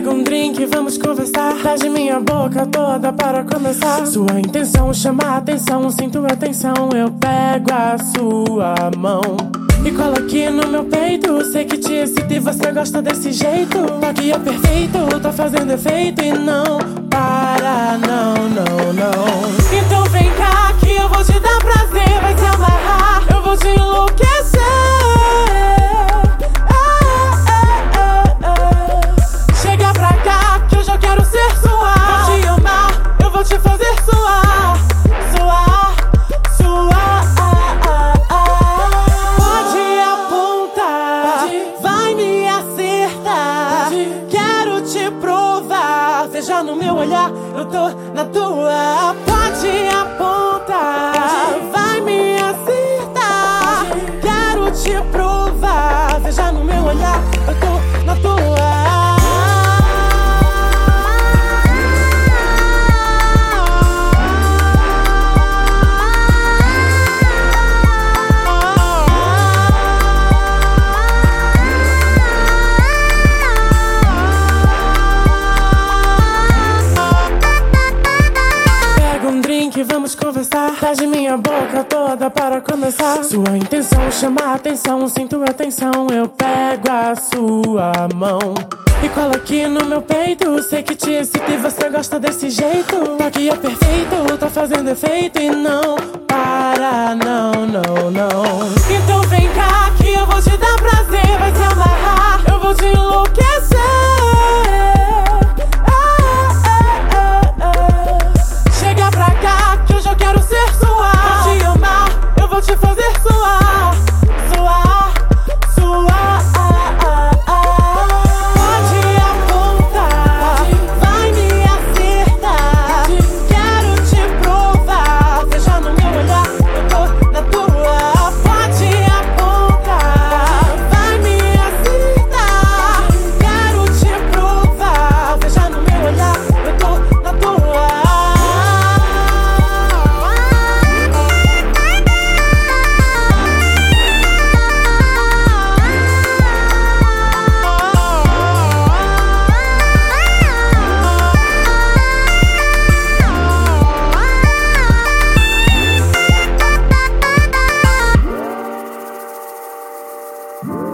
Pega um drink, vamos conversar. Traz minha boca toda para começar. Sua intenção chama atenção, sinto a tensão. Eu pego a sua mão. E cola aqui no meu peito Sei que te excita e você gosta desse jeito Toque é perfeito, tá fazendo efeito E não para, não, não, não veja no meu olhar Eu tô na tua Pode apontar, vai me acertar. Quero te provar, veja no meu olhar Eu tô drink, vamos conversar. Traz minha boca toda para começar. Sua intenção chama atenção, sinto a tensão. Eu pego a sua mão. E cola aqui no meu peito. Sei que te excita e você gosta desse jeito. Toque é perfeito, tá fazendo efeito. E não para, não, não, não. Então vem cá que eu vou te dar Woo!